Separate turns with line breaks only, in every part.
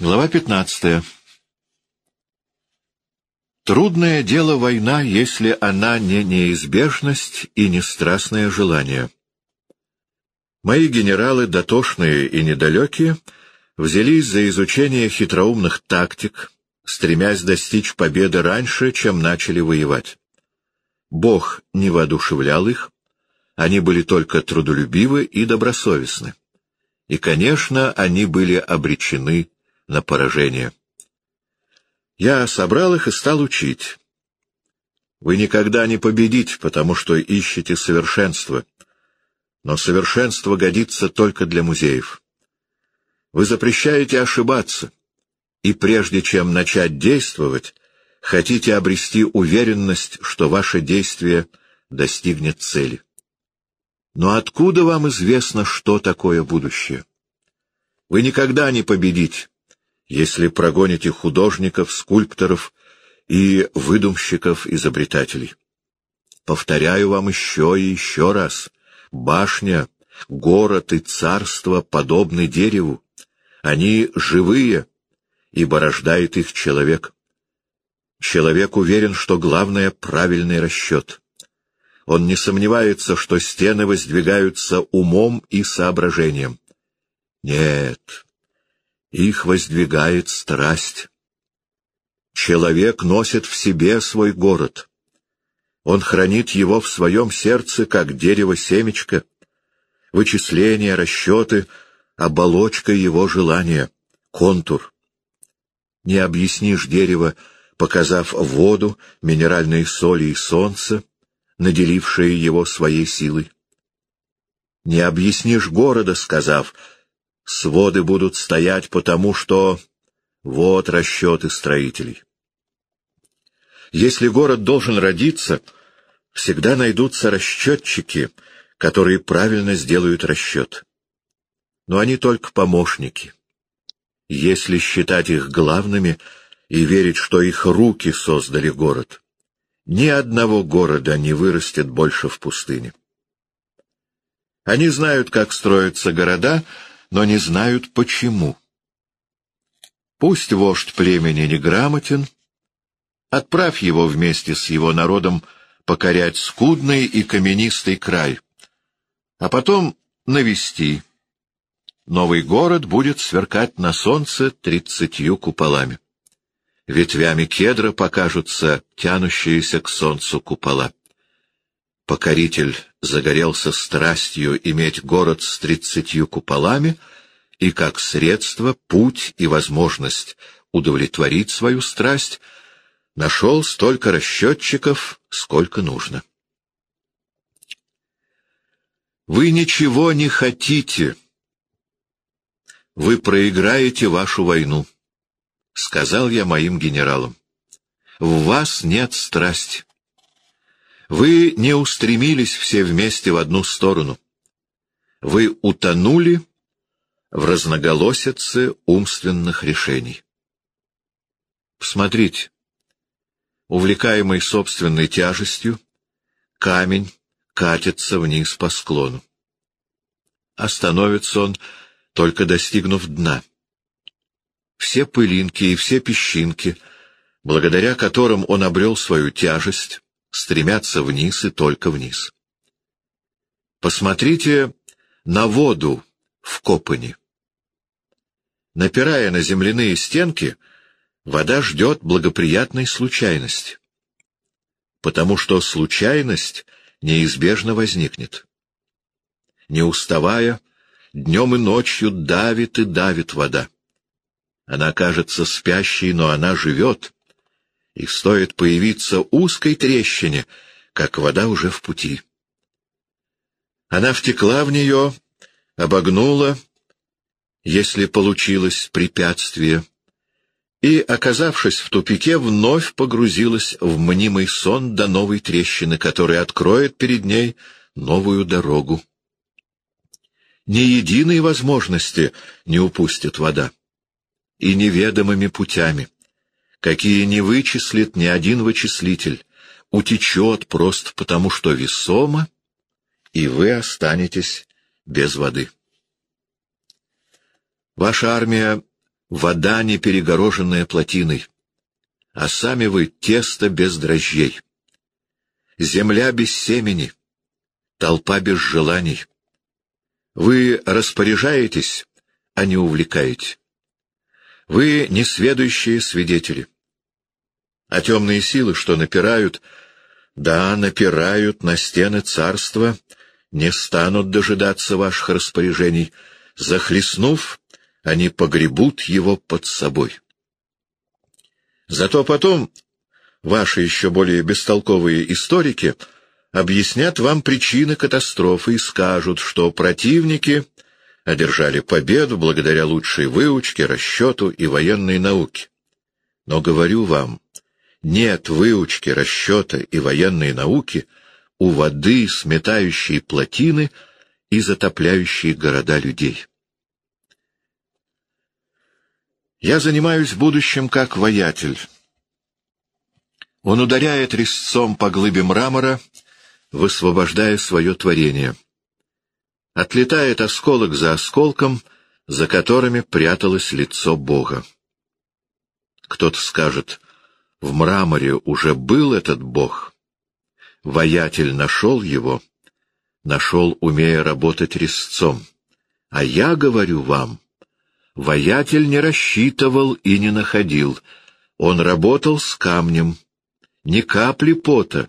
Глава 15. Трудное дело война, если она не неизбежность и не страстное желание. Мои генералы, дотошные и недалекие, взялись за изучение хитроумных тактик, стремясь достичь победы раньше, чем начали воевать. Бог не воодушевлял их, они были только трудолюбивы и добросовестны. И, конечно, они были обречены на поражение. Я собрал их и стал учить. Вы никогда не победите, потому что ищете совершенство. Но совершенство годится только для музеев. Вы запрещаете ошибаться, и прежде чем начать действовать, хотите обрести уверенность, что ваше действие достигнет цели. Но откуда вам известно, что такое будущее? Вы никогда не победите, если прогоните художников, скульпторов и выдумщиков-изобретателей. Повторяю вам еще и еще раз. Башня, город и царство подобны дереву. Они живые, ибо рождает их человек. Человек уверен, что главное — правильный расчет. Он не сомневается, что стены воздвигаются умом и соображением. Нет, их воздвигает страсть. Человек носит в себе свой город. Он хранит его в своем сердце, как дерево-семечко. Вычисления, расчеты, оболочка его желания, контур. Не объяснишь дерево, показав воду, минеральные соли и солнце, наделившие его своей силой. Не объяснишь города, сказав — Своды будут стоять потому, что... Вот расчеты строителей. Если город должен родиться, всегда найдутся расчетчики, которые правильно сделают расчет. Но они только помощники. Если считать их главными и верить, что их руки создали город, ни одного города не вырастет больше в пустыне. Они знают, как строятся города, но не знают почему. Пусть вождь племени неграмотен, отправь его вместе с его народом покорять скудный и каменистый край, а потом навести. Новый город будет сверкать на солнце тридцатью куполами. Ветвями кедра покажутся тянущиеся к солнцу купола. Покоритель загорелся страстью иметь город с тридцатью куполами и, как средство, путь и возможность удовлетворить свою страсть, нашел столько расчетчиков, сколько нужно. Вы ничего не хотите. Вы проиграете вашу войну, — сказал я моим генералам. В вас нет страсти. Вы не устремились все вместе в одну сторону. Вы утонули в разноголосице умственных решений. Посмотрите, увлекаемый собственной тяжестью, камень катится вниз по склону. Остановится он, только достигнув дна. Все пылинки и все песчинки, благодаря которым он обрел свою тяжесть, стремятся вниз и только вниз. Посмотрите на воду в Копане. Напирая на земляные стенки, вода ждет благоприятной случайности, потому что случайность неизбежно возникнет. Не уставая, днем и ночью давит и давит вода. Она кажется спящей, но она живет, и стоит появиться узкой трещине, как вода уже в пути. Она втекла в нее, обогнула, если получилось препятствие, и, оказавшись в тупике, вновь погрузилась в мнимый сон до новой трещины, которая откроет перед ней новую дорогу. Ни единой возможности не упустит вода, и неведомыми путями какие не вычислит ни один вычислитель, утечет просто потому, что весомо, и вы останетесь без воды. Ваша армия вода, не перегороженная плотиной, а сами вы тесто без дрожжей, земля без семени, толпа без желаний. Вы распоряжаетесь, а не увлекаете. Вы несведущие свидетели. А темные силы, что напирают, да, напирают на стены царства, не станут дожидаться ваших распоряжений. Захлестнув, они погребут его под собой. Зато потом ваши еще более бестолковые историки объяснят вам причины катастрофы и скажут, что противники одержали победу благодаря лучшей выучке, расчету и военной науке. Но говорю вам, нет выучки, расчета и военной науки у воды, сметающей плотины и затопляющей города людей. Я занимаюсь будущим как воятель. Он ударяет резцом по глыбе мрамора, высвобождая свое творение. Отлетает осколок за осколком, за которыми пряталось лицо Бога. Кто-то скажет, в мраморе уже был этот Бог. Воятель нашел его, нашел, умея работать резцом. А я говорю вам, воятель не рассчитывал и не находил. Он работал с камнем. Ни капли пота,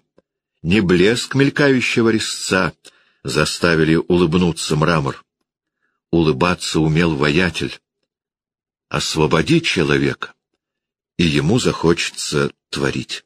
ни блеск мелькающего резца — заставили улыбнуться мрамор. Улыбаться умел воятель. Освободи человека, и ему захочется творить.